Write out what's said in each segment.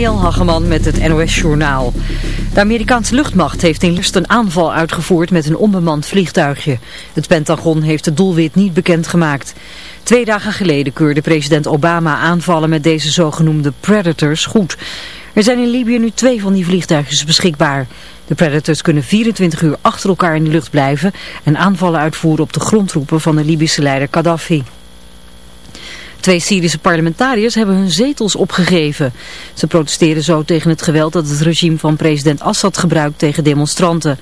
Jan Hageman met het NOS-journaal. De Amerikaanse luchtmacht heeft in lust een aanval uitgevoerd met een onbemand vliegtuigje. Het Pentagon heeft het doelwit niet bekendgemaakt. Twee dagen geleden keurde president Obama aanvallen met deze zogenoemde Predators goed. Er zijn in Libië nu twee van die vliegtuigjes beschikbaar. De Predators kunnen 24 uur achter elkaar in de lucht blijven en aanvallen uitvoeren op de grondtroepen van de Libische leider Gaddafi. Twee Syrische parlementariërs hebben hun zetels opgegeven. Ze protesteren zo tegen het geweld dat het regime van president Assad gebruikt tegen demonstranten.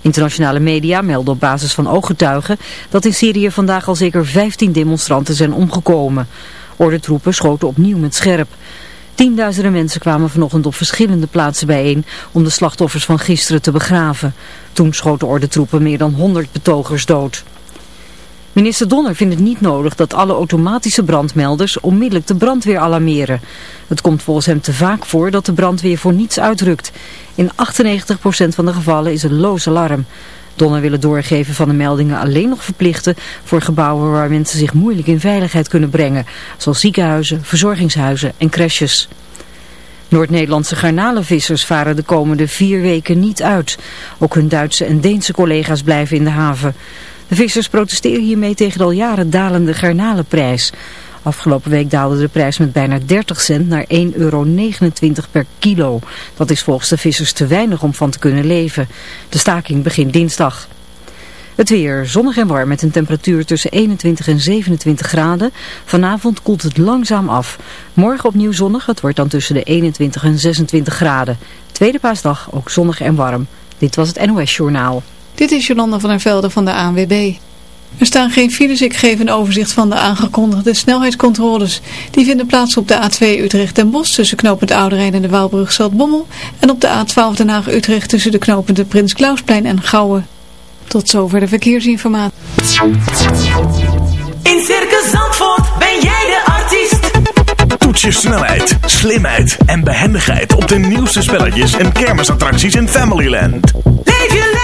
Internationale media melden op basis van ooggetuigen dat in Syrië vandaag al zeker 15 demonstranten zijn omgekomen. Ordentroepen schoten opnieuw met scherp. Tienduizenden mensen kwamen vanochtend op verschillende plaatsen bijeen om de slachtoffers van gisteren te begraven. Toen schoten ordentroepen meer dan 100 betogers dood. Minister Donner vindt het niet nodig dat alle automatische brandmelders onmiddellijk de brandweer alarmeren. Het komt volgens hem te vaak voor dat de brandweer voor niets uitrukt. In 98% van de gevallen is een loos alarm. Donner wil het doorgeven van de meldingen alleen nog verplichten voor gebouwen waar mensen zich moeilijk in veiligheid kunnen brengen, zoals ziekenhuizen, verzorgingshuizen en crèches. Noord-Nederlandse garnalenvissers varen de komende vier weken niet uit. Ook hun Duitse en Deense collega's blijven in de haven. De vissers protesteren hiermee tegen de al jaren dalende garnalenprijs. Afgelopen week daalde de prijs met bijna 30 cent naar 1,29 euro per kilo. Dat is volgens de vissers te weinig om van te kunnen leven. De staking begint dinsdag. Het weer, zonnig en warm met een temperatuur tussen 21 en 27 graden. Vanavond koelt het langzaam af. Morgen opnieuw zonnig, het wordt dan tussen de 21 en 26 graden. Tweede paasdag ook zonnig en warm. Dit was het NOS Journaal. Dit is Jolanda van der Velde van de ANWB. Er staan geen files, ik geef een overzicht van de aangekondigde snelheidscontroles. Die vinden plaats op de A2 Utrecht-Den Bosch tussen knooppunt Ouderijn en de Waalbrug Zaltbommel. En op de A12 Den Haag-Utrecht tussen de knooppunten Prins Klausplein en Gouwen. Tot zover de verkeersinformatie. In Circus Zandvoort ben jij de artiest. Toets je snelheid, slimheid en behendigheid op de nieuwste spelletjes en kermisattracties in Familyland. Leef je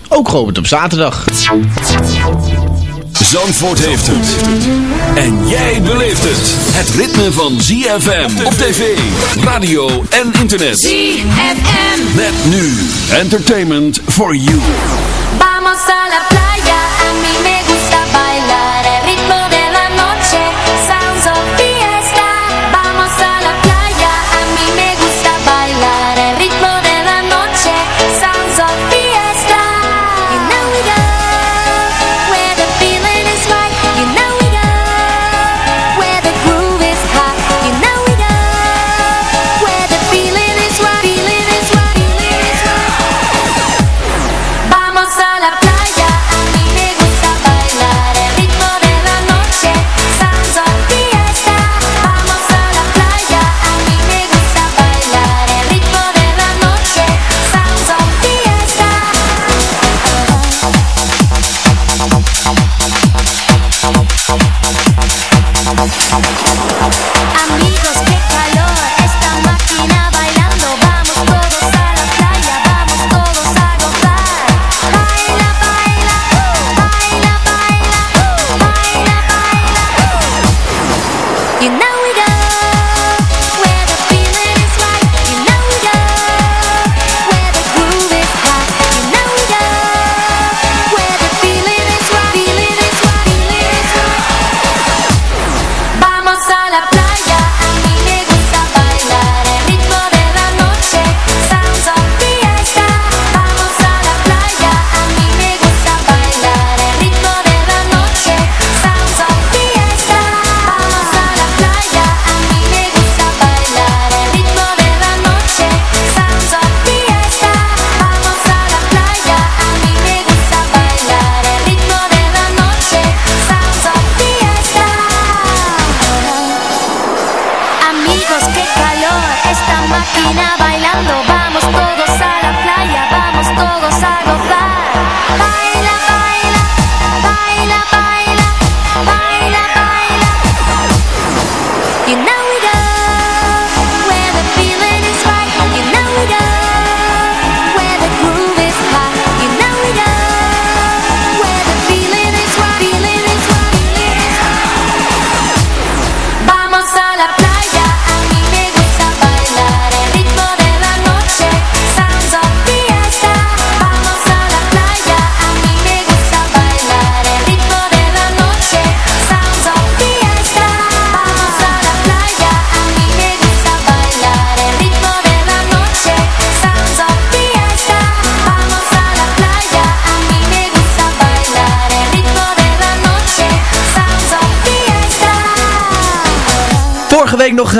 ook geopend op zaterdag. Zandvoort heeft het. En jij beleeft het. Het ritme van ZFM op tv, radio en internet. ZFM. Met nu entertainment for you. Vamos a la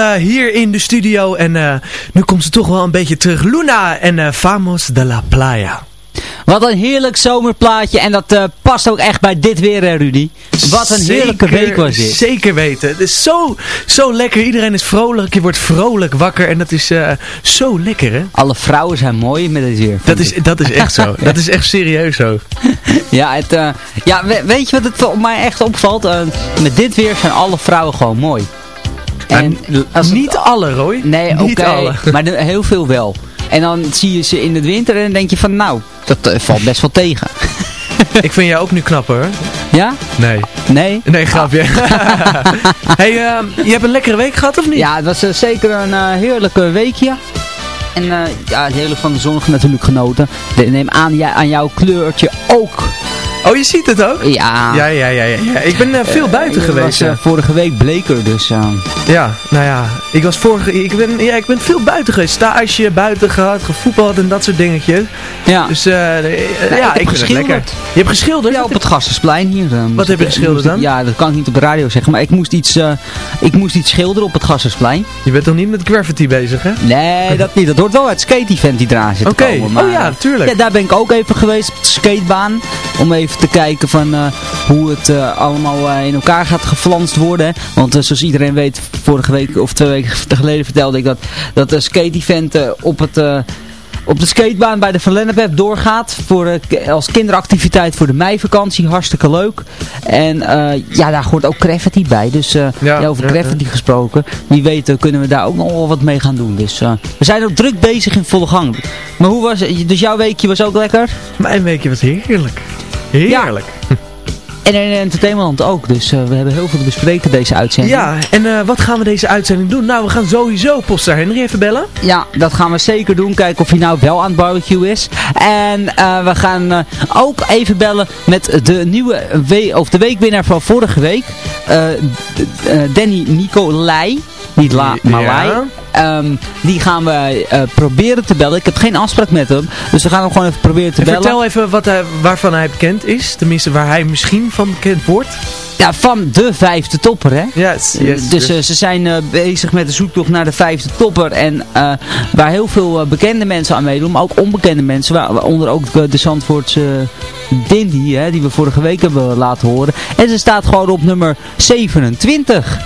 Eh, hier in de studio en eh, nu komt ze toch wel een beetje terug. Luna en eh, Famos de la Playa. Wat een heerlijk zomerplaatje. En dat past ook echt bij dit weer, hè, Rudy. Wat een heerlijke week was dit. Zeker weten. Het is zo, zo lekker. Iedereen is vrolijk. Je wordt vrolijk wakker. En dat is zo lekker, hè? Alle vrouwen zijn mooi met dit weer. Dat is, dat is echt zo. Dat is echt serieus zo. Ja, het, ja we- weet je wat het op mij echt opvalt? Met dit weer zijn alle vrouwen gewoon mooi. En als het- Niet alle, Roy. Nee, oké. Alle. Maar de- heel veel wel. En dan zie je ze in het winter en dan denk je van nou, dat eh, valt best wel tegen. Ik vind jou ook nu knapper. Ja? Nee. Nee? Nee, grapje. hey, ehm, je hebt een lekkere week gehad, of niet? Ja, het was eh, zeker een eh, heerlijke weekje. En ja, het hele van de zon natuurlijk genoten. De- Neem aan, jij, aan jouw kleurtje ook. Oh, je ziet het ook? Ja. Ja, ja, ja. ja, ja. Ik ben eh, veel buiten Je geweest. was, eh, vorige week bleker, dus... eh, Ja, nou ja, ik was vorige, ik ben, ja, ik ben veel buiten geweest. Stage buiten gehad, gevoetbald en dat soort dingetjes. ja. Dus eh, eh, ik ja, heb ik vind het geschilderd. lekker. Je hebt geschilderd? Ja, op het Gassersplein hier. eh, Wat heb je ik- geschilderd ik- dan? Ja, dat kan ik niet op de radio zeggen, maar ik moest iets, eh, ik moest iets schilderen op het Gassersplein. Je bent toch niet met graffiti bezig, hè? Nee, dat niet. Dat hoort wel uit het skate-event die eraan zit te Oké, oh ja, eh, tuurlijk. Ja, daar ben ik ook even geweest op de skatebaan. Om even te kijken van eh, hoe het eh, allemaal eh, in elkaar gaat geflanst worden. Want zoals iedereen weet, vorige week of twee weken geleden vertelde ik dat, dat de skate-event eh, op het... op de skatebaan bij de Van doorgaat voor, als kinderactiviteit voor de meivakantie. Hartstikke leuk. En ja, daar hoort ook graffiti bij. Dus Ja, ja, over ja, graffiti gesproken. Wie weet kunnen we daar ook nog wel wat mee gaan doen. Dus we zijn ook druk bezig in volle gang. Maar hoe was het? Dus jouw weekje was ook lekker? Mijn weekje was heerlijk. Heerlijk. En in Entertainment ook. Dus eh, we hebben heel veel te bespreken deze uitzending. Ja, en eh, wat gaan we deze uitzending doen? Nou, we gaan sowieso Poster Henry even bellen. Ja, dat gaan we zeker doen. Kijken of hij nou wel aan het barbecue is. En eh, we gaan ook even bellen met de nieuwe we of de weekwinnaar van vorige week. Danny Nicolai. Niet La, maar Ja. Ehm, die gaan we proberen te bellen. Ik heb geen afspraak met hem. Dus we gaan hem gewoon even proberen te En bellen. vertel even wat hij, waarvan hij bekend is. Tenminste, waar hij misschien van bekend wordt. Ja, van de vijfde topper, hè? Yes, yes. dus eh, ze zijn eh, bezig met de zoektocht naar de vijfde topper. En eh, waar heel veel eh, bekende mensen aan meedoen, maar ook onbekende mensen. waar- Waaronder ook eh, de Zandvoortse Dindy, hè, die we vorige week hebben laten horen. En ze staat gewoon op nummer 27.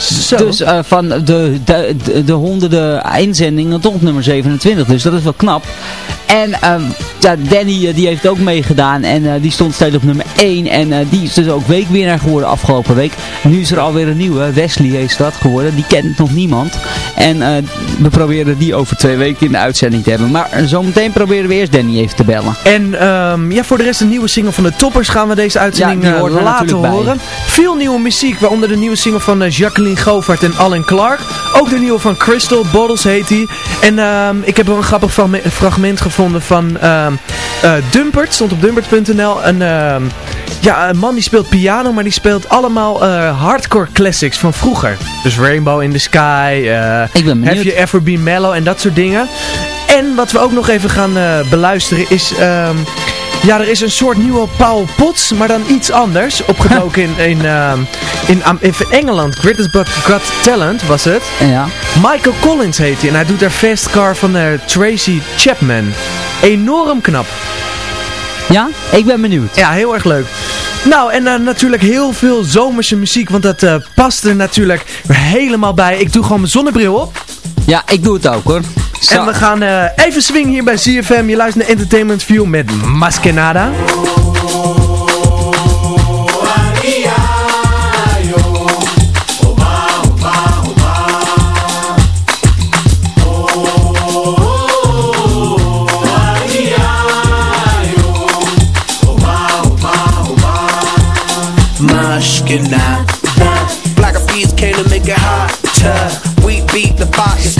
Zo. Dus eh, van de, de, de, de honderden inzendingen tot nummer 27. Dus dat is wel knap. En ehm, ja, Danny eh, die heeft ook meegedaan. En eh, die stond steeds op nummer 1. En die is dus ook weekwinnaar geworden afgelopen week. Nu is er alweer een nieuwe. Wesley is dat geworden. Die kent nog niemand. En we proberen die over twee weken in de uitzending te hebben. Maar zometeen proberen we eerst Danny even te bellen. En ehm, ja, voor de rest een nieuwe single van de Toppers gaan we deze uitzending Ja, laten bij. horen. Veel nieuwe muziek, waaronder de nieuwe single van eh, Govaert en Alan Clark. Ook de nieuwe van Crystal, Bottles heet die. En ehm, ik heb wel een grappig fragme- fragment gevonden van ehm eh, Dumpert, stond op dumpert.nl. Een, ehm, ja, een man die speelt piano, maar die speelt allemaal eh, hardcore classics van vroeger. Dus Rainbow in the Sky, eh, Ik ben. Have You Ever Been Mellow en dat soort dingen. En wat we ook nog even gaan beluisteren is... ja, er is een soort nieuwe Paul Potts, maar dan iets anders. Opgedoken in, in, ehm, in, in Engeland. British Got Got Talent was het. Ja. Michael Collins heet hij. En hij doet daar Fast Car van eh, Tracy Chapman. Enorm knap. Ja? Ik ben benieuwd. Ja, heel erg leuk. Nou, en eh, natuurlijk heel veel zomerse muziek, want dat eh, past er natuurlijk helemaal bij. Ik doe gewoon mijn zonnebril op. Ja, ik doe het ook hoor. Zo. En we gaan eh, even swingen hier bij ZFM. Je luistert naar Entertainment View met Maskenada. Mashkina. Black peas came to make it hotter. We beat the fire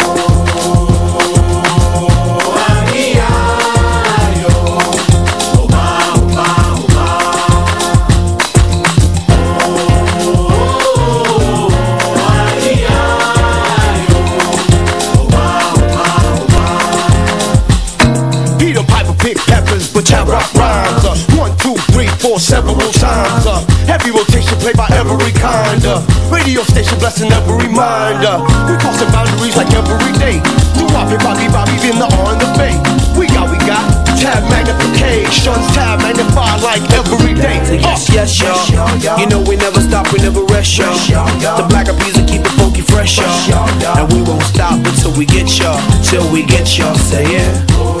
Four, several times. Uh, heavy rotation played by every kind. Uh, radio station blessing every reminder. We crossing boundaries like every day. Do Bobby, Bobby, Bobby, in the on the bay. We got, we got tab magnification, tab magnify like every day. Uh, yes, yes, y'all. You know we never stop, we never rest, y'all. The black of peas keep it funky fresh, y'all. And we won't stop until we get y'all. Till we get y'all. Say yeah.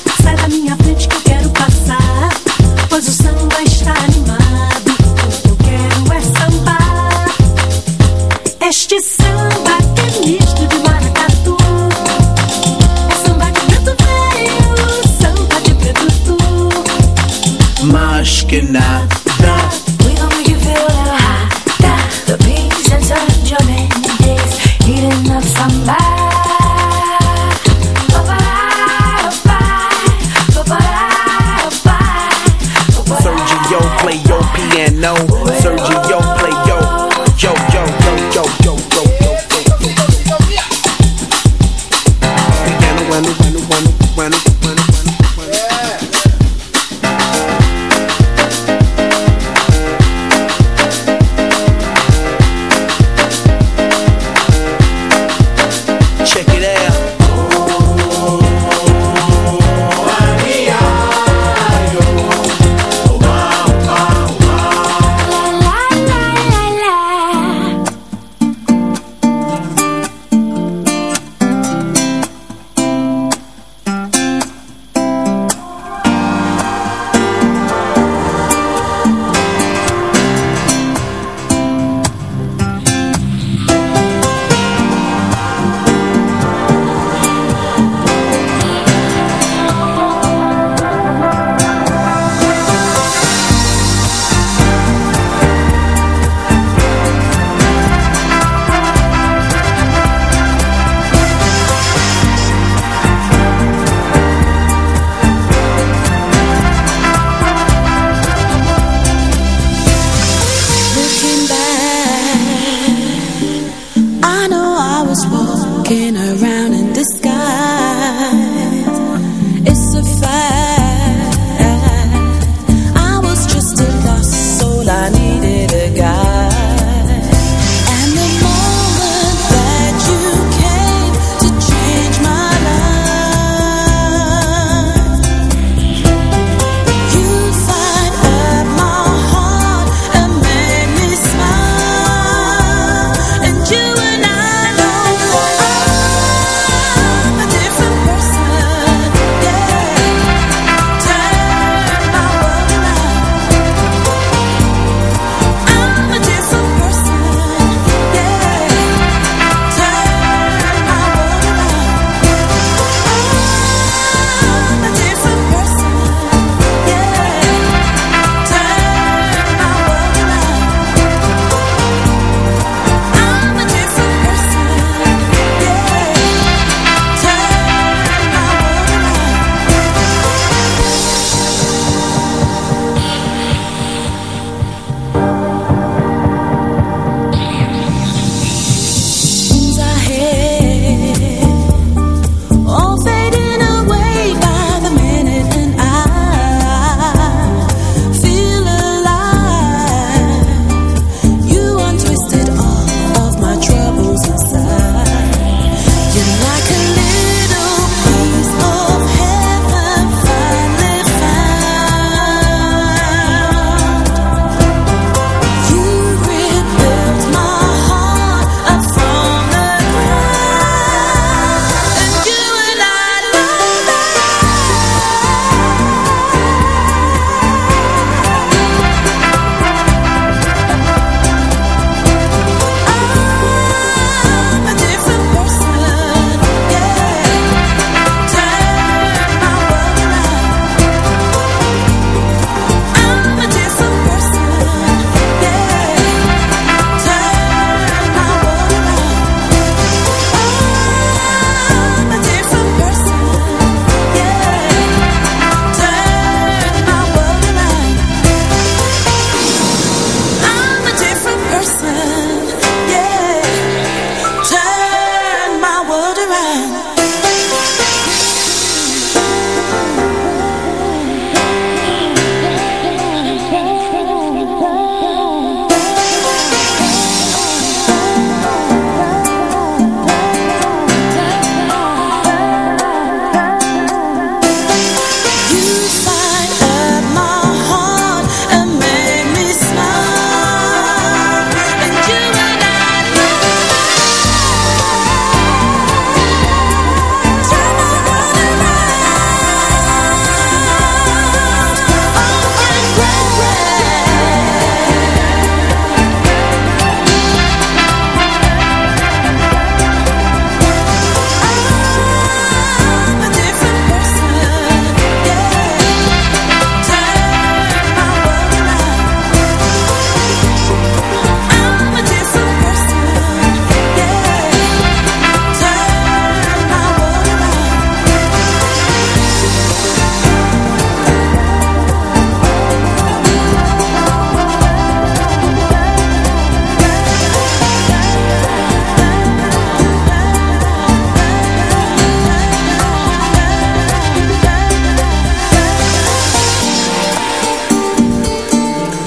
Walking around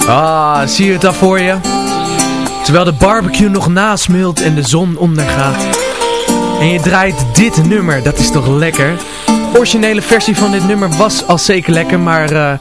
Ah, zie je het al voor je? Terwijl de barbecue nog nasmult en de zon ondergaat. En je draait dit nummer, dat is toch lekker? De originele versie van dit nummer was al zeker lekker, maar uh,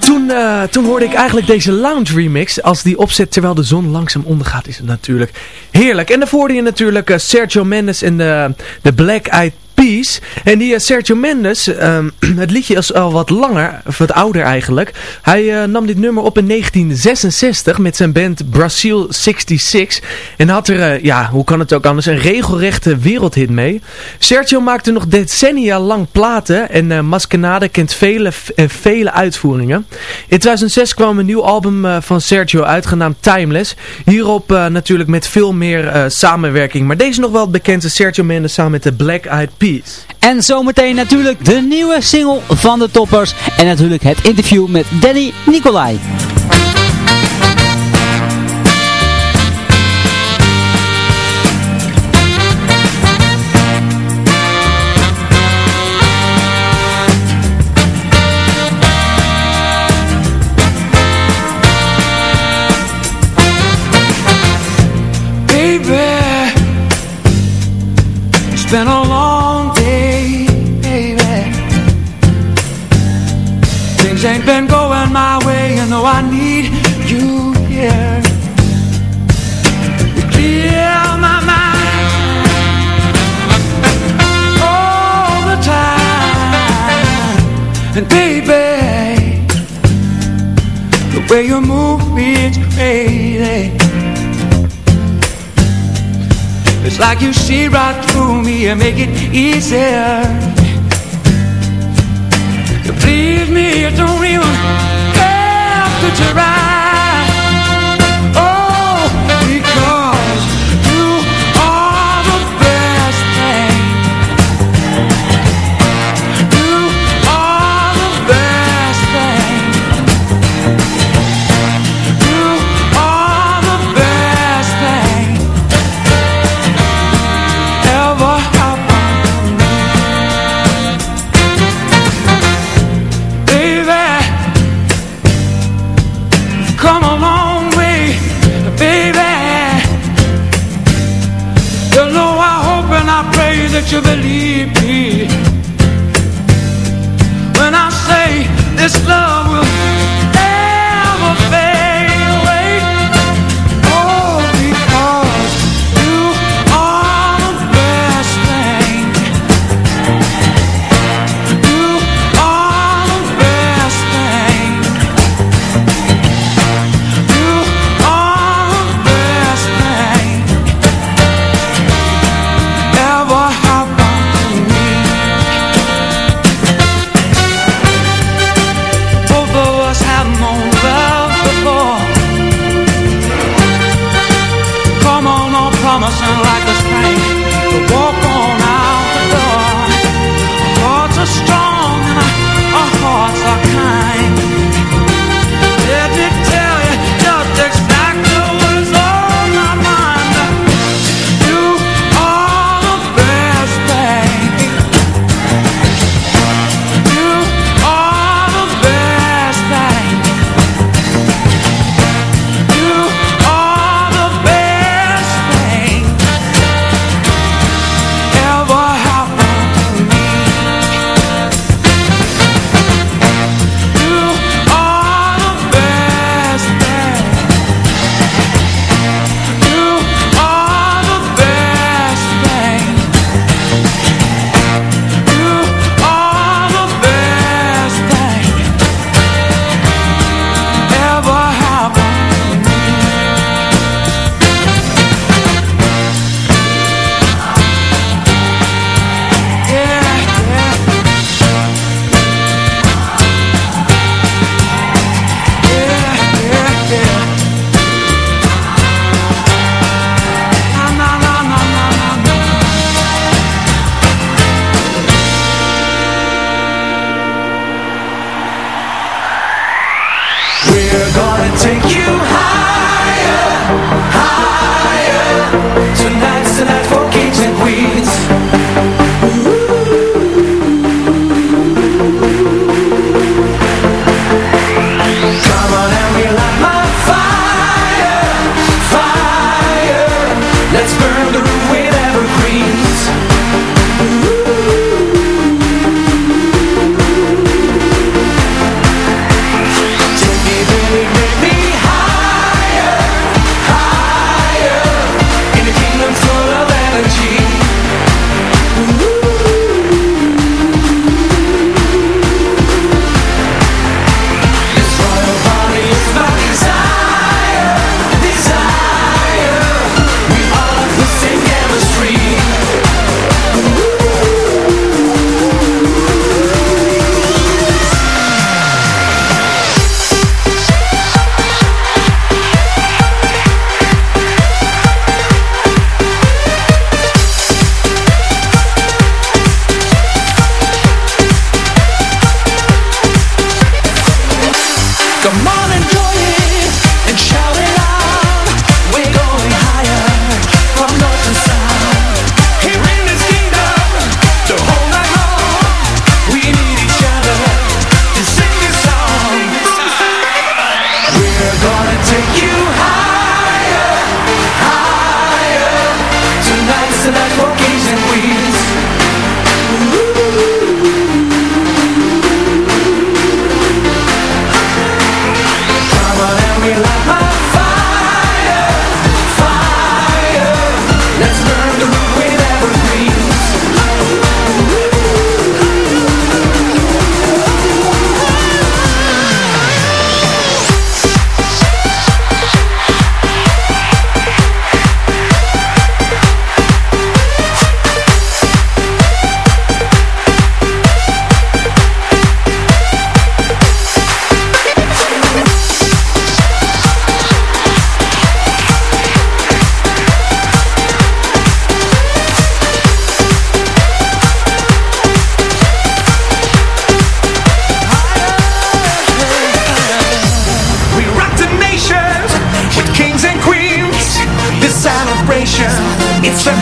toen, uh, toen hoorde ik eigenlijk deze lounge remix. Als die opzet terwijl de zon langzaam ondergaat, is het natuurlijk heerlijk. En daarvoor hoorde je natuurlijk uh, Sergio Mendes en de, de Black Eyed Peace. En die uh, Sergio Mendes, um, het liedje is al wat langer, of wat ouder eigenlijk. Hij uh, nam dit nummer op in 1966 met zijn band Brazil 66. En had er, uh, ja, hoe kan het ook anders, een regelrechte wereldhit mee. Sergio maakte nog decennia lang platen en uh, Maskenade kent vele, vele uitvoeringen. In 2006 kwam een nieuw album van Sergio uit, genaamd Timeless. Hierop natuurlijk met veel meer samenwerking. Maar deze nog wel het bekendste Sergio Mendes samen met de Black Eyed Peas. En zometeen natuurlijk de nieuwe single van de toppers. En natuurlijk het interview met Danny Nicolai. Been going my way, you know I need you here to clear my mind all the time. And baby, the way you move me, it's crazy. It's like you see right through me and make it easier please me. You don't even have to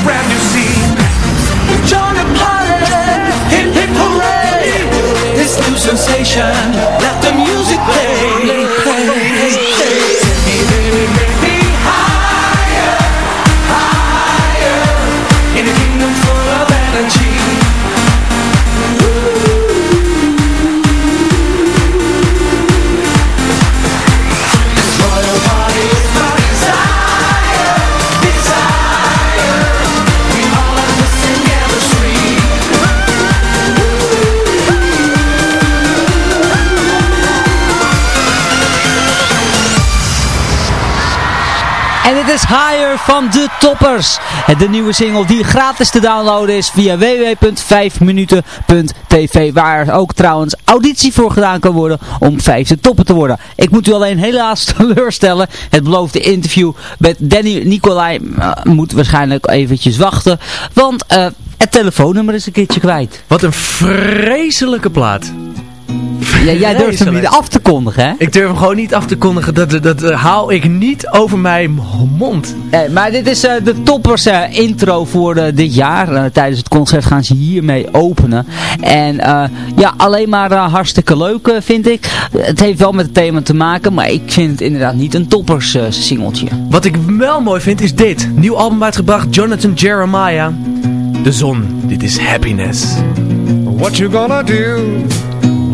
brand new scene. This new sensation, let the music van de Toppers. De nieuwe single die gratis te downloaden is via www.5minuten.tv. Waar ook trouwens auditie voor gedaan kan worden om vijfde toppen te worden. Ik moet u alleen helaas teleurstellen. Het beloofde interview met Danny Nicolai eh, moet waarschijnlijk eventjes wachten. Want eh, het telefoonnummer is een keertje kwijt. Wat een vreselijke plaat. Ja, jij durft hem niet af te kondigen, hè? Ik durf hem gewoon niet af te kondigen. Dat, dat, dat haal ik niet over mijn mond. Eh, maar dit is eh, de toppers eh, intro voor dit jaar. Tijdens het concert gaan ze hiermee openen. En eh, ja, alleen maar hartstikke leuk eh, vind ik. Het heeft wel met het thema te maken, maar ik vind het inderdaad niet een toppers singeltje. Wat ik wel mooi vind is dit. Nieuw album uitgebracht, Jonathan Jeremiah. De zon, dit is happiness. What you gonna do?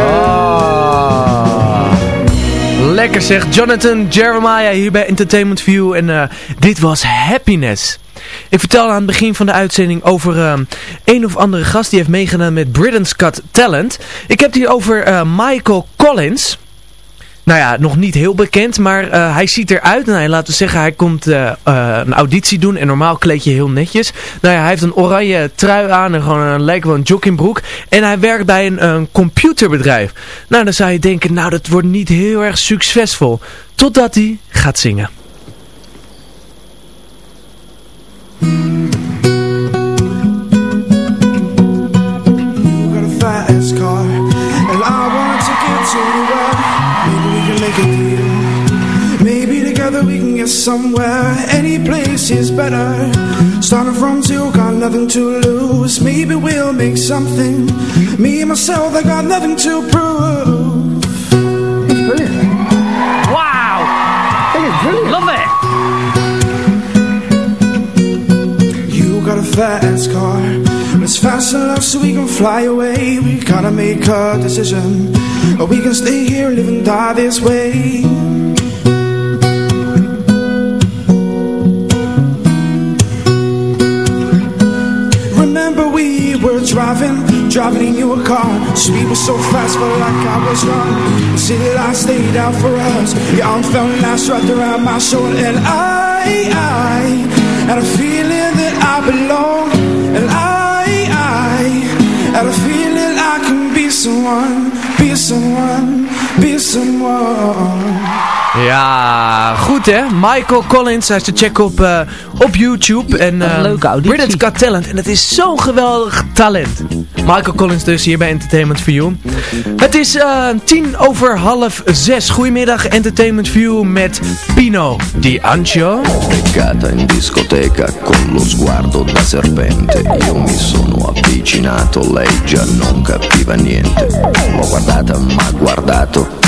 Ah. Lekker zeg, Jonathan Jeremiah hier bij Entertainment View en eh, dit was Happiness. Ik vertelde aan het begin van de uitzending over eh, een of andere gast die heeft meegedaan met Britain's Got Talent. Ik heb het hier over eh, Michael Collins. Nou ja, nog niet heel bekend, maar eh, hij ziet eruit. Nou, laten we zeggen, hij komt eh, eh, een auditie doen en normaal kleed je heel netjes. Nou ja, hij heeft een oranje trui aan en gewoon een, lijkt wel een joggingbroek. En hij werkt bij een, een computerbedrijf. Nou, dan zou je denken, nou dat wordt niet heel erg succesvol. Totdat hij gaat zingen. A ticket to anywhere Maybe we can make a deal Maybe together we can get somewhere, any place is better. Starting from zero, got nothing to lose. Maybe we'll make something. Me and myself, I got nothing to prove. It's brilliant. Wow! It's brilliant. Love it. You got a fast car. It's fast enough so we can fly away. We gotta make a decision. Or we can stay here, and live and die this way. Remember we were driving, driving in your car Speed was so fast, felt like I was wrong The city lights stayed out for us Your arm felt nice wrapped around my shoulder And I, I had a feeling that I belong And I had a feeling I can be someone Be someone, be someone Ja, goed hè. Michael Collins, hij is te checken op, uh, op YouTube. En, uh, leuke auditie. Britain's Got Talent. En het is zo'n geweldig talent. Michael Collins dus hier bij Entertainment View. Het is uh, tien over half zes. Goedemiddag Entertainment View met Pino Di Ancio. Beccata in discoteca con lo sguardo da serpente. Io mi sono avvicinato, lei già non capiva niente. L'ho guardata, ma guardato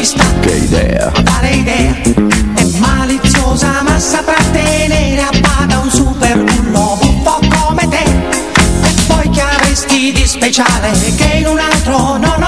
Ci sta? Che idea? Quale idea? È maliziosa ma saprà tenere a bada un super bullo buffo come te E poi che avresti di speciale che in un altro no non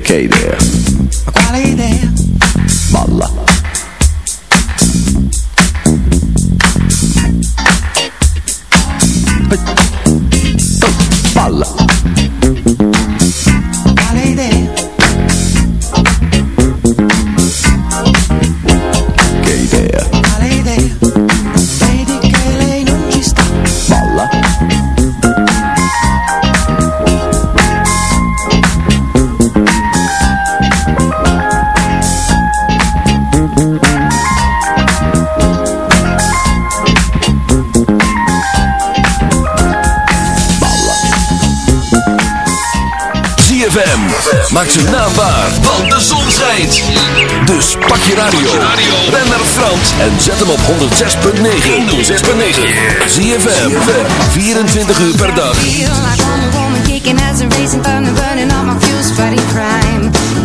che idea? Ma quale idea? Balla. Balla. Maak ze naambaar, want de zon schijnt. Dus pak je radio. Ben naar Frans en zet hem op 106.9. 106.9. Zie je 24 uur per dag. Kicking as and.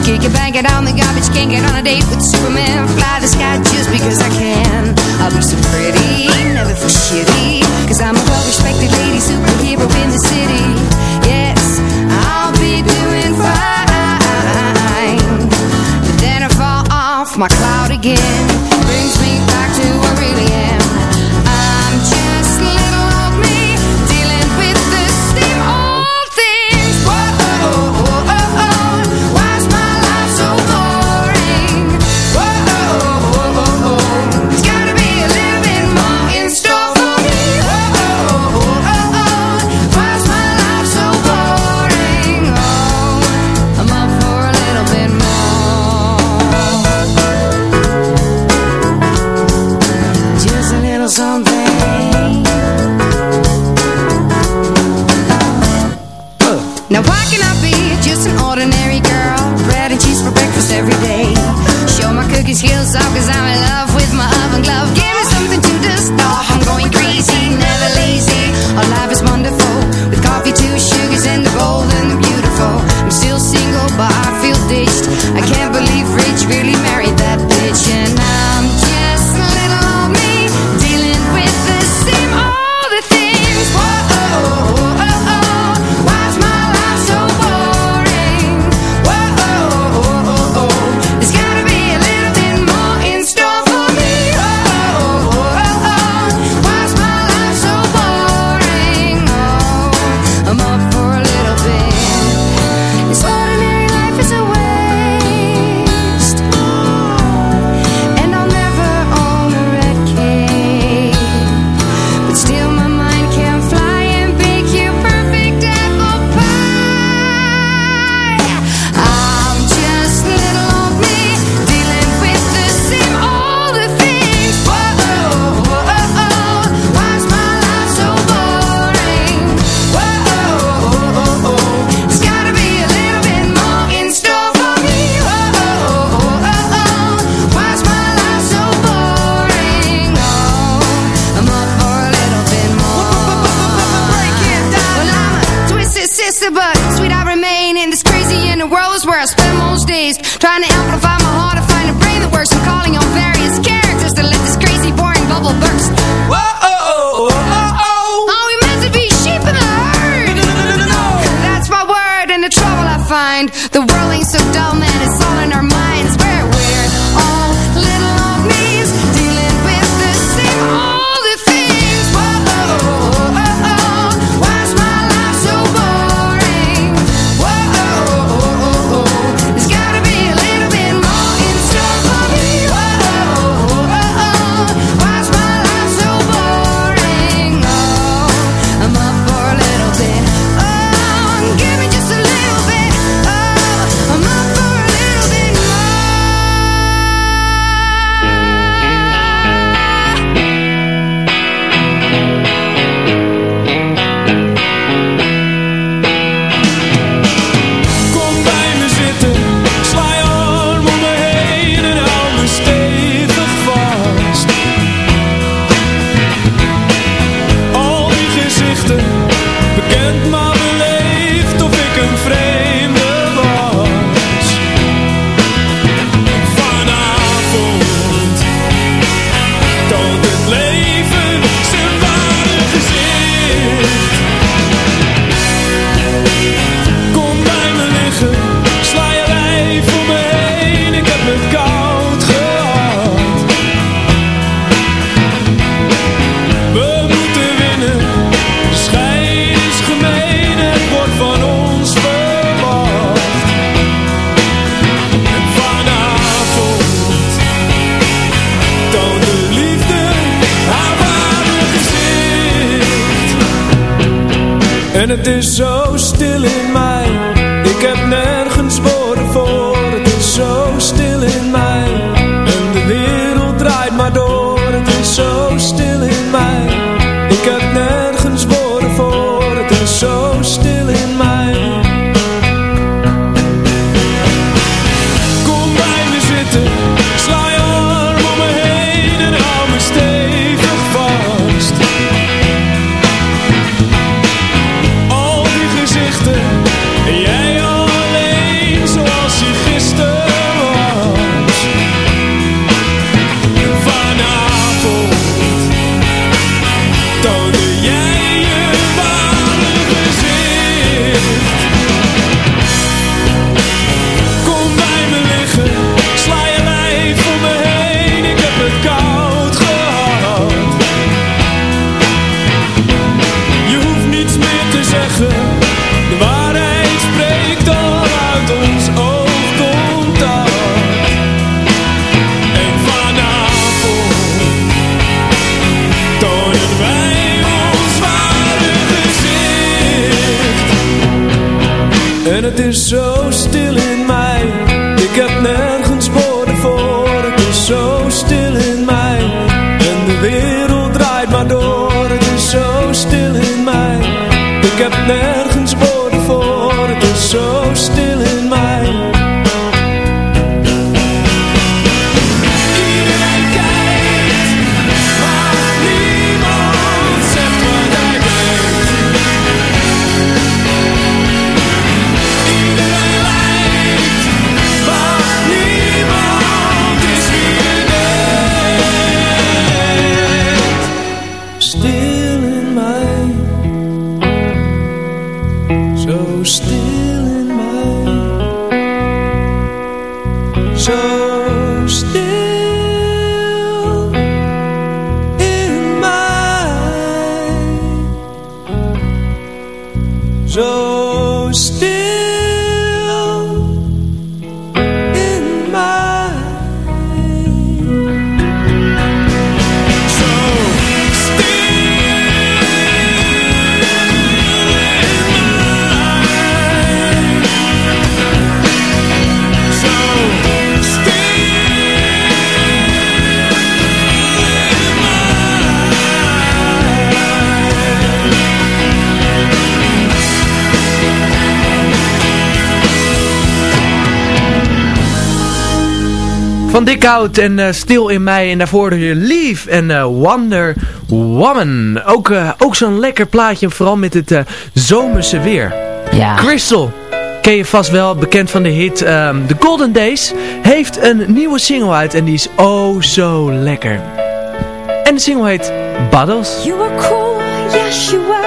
Kick it, bang it on the garbage, can't get on a date with Superman. Fly the sky just because I can. I'll be so pretty, never for shitty. Cause I'm a well respected lady, superhero in the city. my cloud again. feel something. Now why can I be just an ordinary girl? Bread and cheese for breakfast every day. Show my cookie skills off i I'm in love with my oven glove. The world ain't so dull, man, it's all is so 这 Van Dikhout en eh, Stil in Mei. En daarvoor de Lief en eh, Wonder Woman. Ook, eh, ook zo'n lekker plaatje, vooral met het zomerse weer. Ja. Crystal, ken je vast wel, bekend van de hit um, The Golden Days, heeft een nieuwe single uit en die is oh zo lekker. En de single heet Battles. You were cool, yes you were.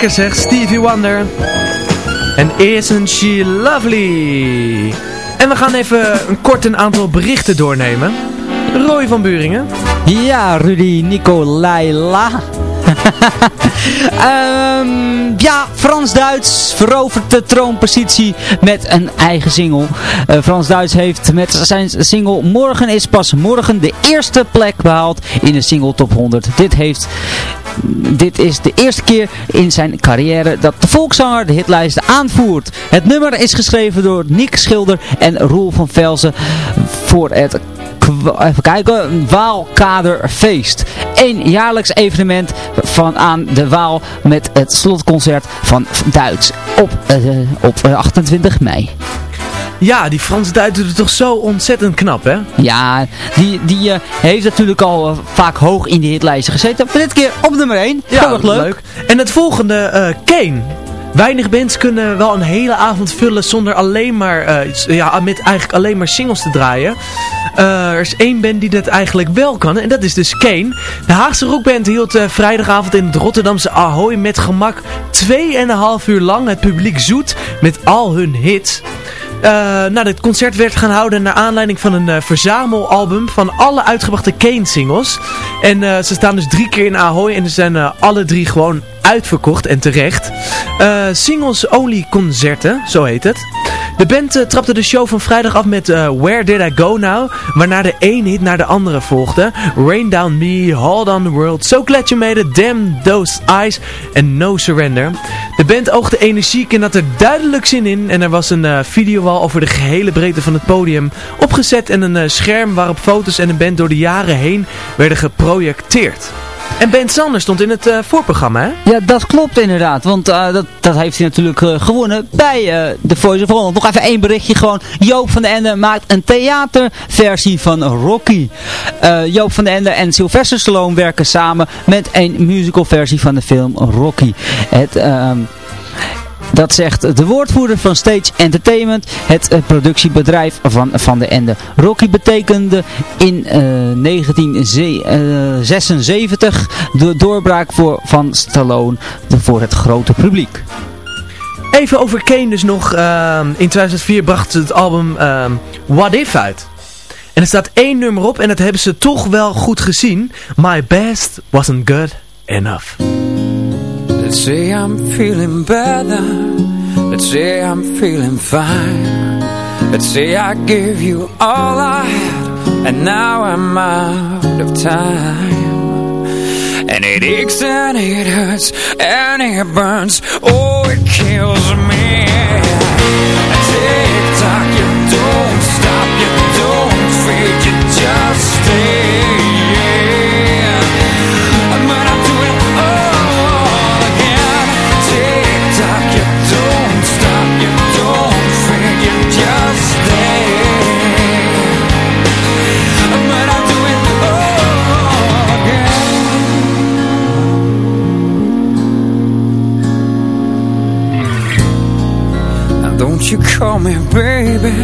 Lekker zeg, Stevie Wonder. En isn't she lovely? En we gaan even een kort een aantal berichten doornemen. Roy van Buringen. Ja, Rudy Nicolaila. Ehm, ja, Frans-Duits verovert de troonpositie met een eigen single. Uh, Frans-Duits heeft met zijn single Morgen is pas morgen de eerste plek behaald in de single top 100. Dit heeft dit is de eerste keer in zijn carrière dat de volkszanger de hitlijsten aanvoert. Het nummer is geschreven door Nick Schilder en Roel van Velzen voor het even kijken, Waalkaderfeest. Een jaarlijks evenement van aan de Waal met het slotconcert van Duits op, uh, op 28 mei. Ja, die Frans Duits doet het toch zo ontzettend knap, hè? Ja, die, die uh, heeft natuurlijk al uh, vaak hoog in de hitlijsten gezeten. Maar dit keer op nummer 1. Ja, Heel erg leuk. leuk. En het volgende, uh, Kane. Weinig bands kunnen wel een hele avond vullen zonder alleen maar, ja, met eigenlijk alleen maar singles te draaien. er is één band die dat eigenlijk wel kan en dat is dus Kane. De Haagse rockband hield vrijdagavond in het Rotterdamse Ahoy met gemak 2,5 uur lang het publiek zoet met al hun hits. Nou, dit concert werd gaan houden naar aanleiding van een uh, verzamelalbum van alle uitgebrachte Kane-singles. En uh, ze staan dus drie keer in Ahoy en ze zijn alle drie gewoon uitverkocht en terecht. singles only concerten, zo heet het. De band uh, trapte de show van vrijdag af met uh, Where Did I Go Now? Waarna de een hit naar de andere volgde. Rain Down Me, Hold On The World, So Glad You Made It, Damn Those Eyes en No Surrender. De band oogde energiek en had er duidelijk zin in. En er was een videowal over de gehele breedte van het podium opgezet. En een scherm waarop foto's en een band door de jaren heen werden geprojecteerd. En Ben Sander stond in het uh, voorprogramma, hè? Ja, dat klopt inderdaad. Want uh, dat, dat heeft hij natuurlijk uh, gewonnen bij de Voice of Holland. Nog even één berichtje gewoon. Joop van den Ende maakt een theaterversie van Rocky. Joop van den Ende en Sylvester Stallone werken samen met een musicalversie van de film Rocky. Het... Dat zegt de woordvoerder van Stage Entertainment, het uh, productiebedrijf van Van de Ende. Rocky betekende in uh, eh, 1976 eh, de doorbraak voor, van Stallone voor het grote publiek. Even over Kane dus nog. In 2004 bracht ze het album What If uit. En er staat één nummer op en dat hebben ze toch wel goed gezien. My best wasn't good enough. Let's say I'm feeling better. Let's say I'm feeling fine. Let's say I gave you all I had And now I'm out of time. And it aches and it hurts And it burns. Oh, it kills me. Tick tock, you don't stop You don't fade, you just stay you call me baby.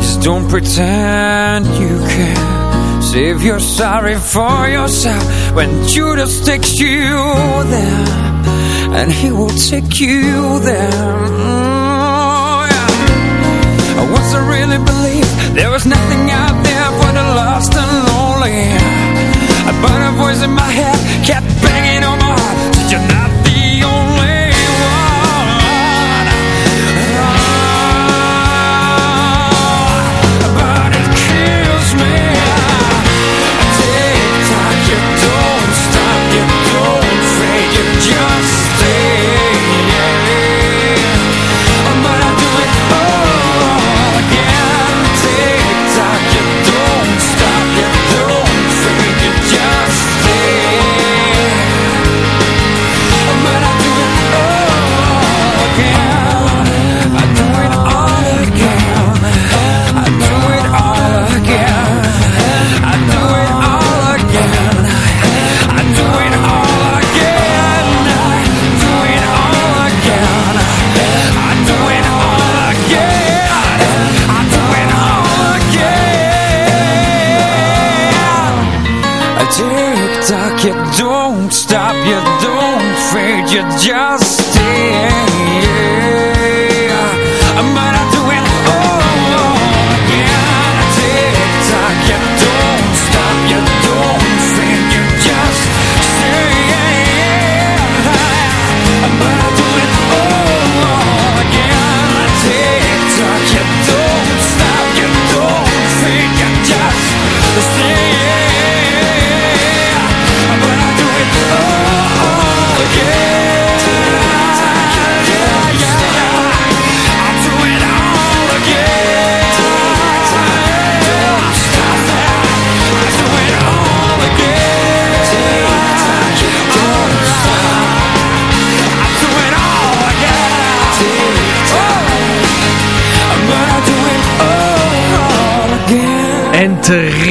Just don't pretend you can Save your sorry for yourself. When Judas takes you there And he will take you there. Mm, yeah. Once I really believed There was nothing out there for the lost and lonely. But a voice in my head kept banging on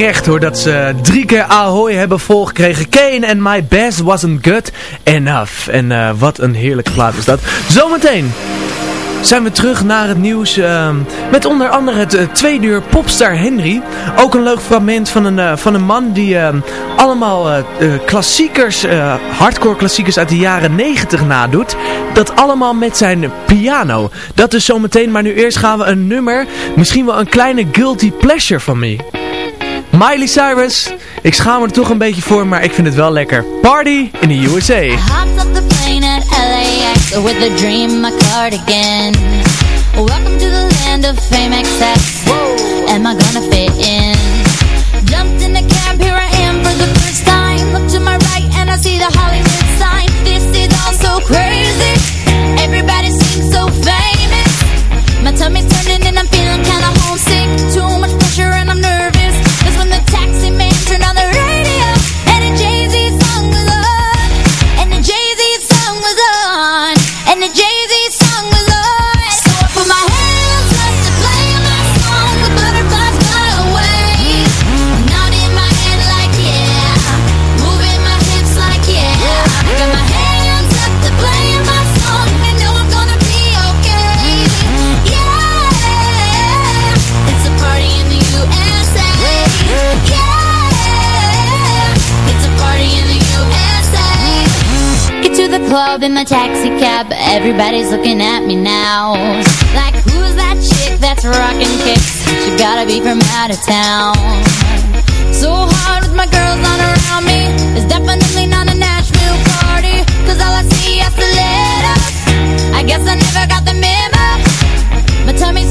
terecht hoor dat ze drie keer Ahoy hebben volgekregen. Kane en My Best Wasn't Good Enough. En eh, wat een heerlijke plaat is dat. Zometeen zijn we terug naar het nieuws ehm, met onder andere het uh, tweede uur popstar Henry. Ook een leuk fragment van een, eh, van een man die ehm, allemaal klassiekers, hardcore klassiekers uit de jaren 90 nadoet. Dat allemaal met zijn piano. Dat is zometeen, maar nu eerst gaan we een nummer, misschien wel een kleine guilty pleasure van me. Miley Cyrus, ik schaam me er toch een beetje voor, maar ik vind het wel lekker. Party in the USA. Hopped up the plane at LAX with a dream, my cardigan. Welcome to the land of fame excess. Am I gonna fit in? Jumped in the cab, here I am for the first time. Look to my right and I see the Hollywood sign. This is all so crazy. Everybody seems so famous. My tummy's club in my taxi cab. Everybody's looking at me now. Like, who's that chick that's rocking kicks? She gotta be from out of town. So hard with my girls on around me. It's definitely not a Nashville party. Cause all I see is stilettos. I guess I never got the memo. My tummy's